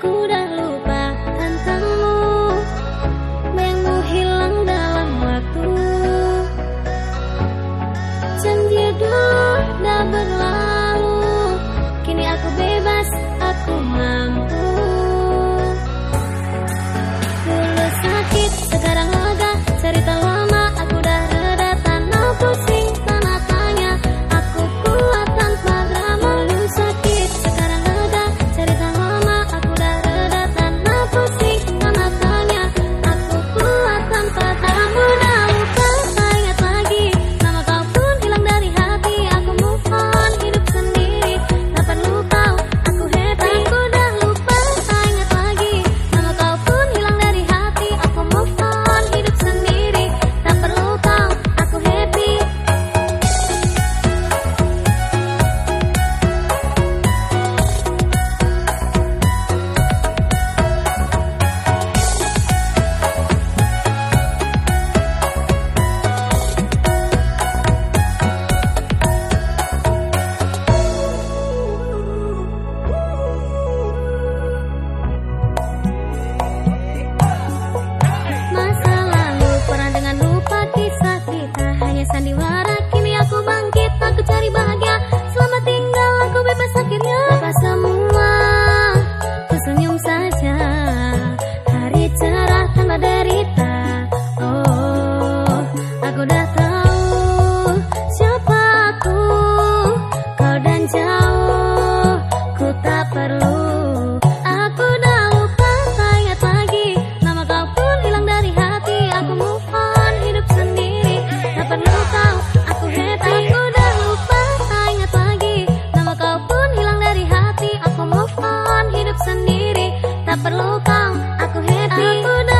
孤单 Tak perlu kau, aku happy. Aku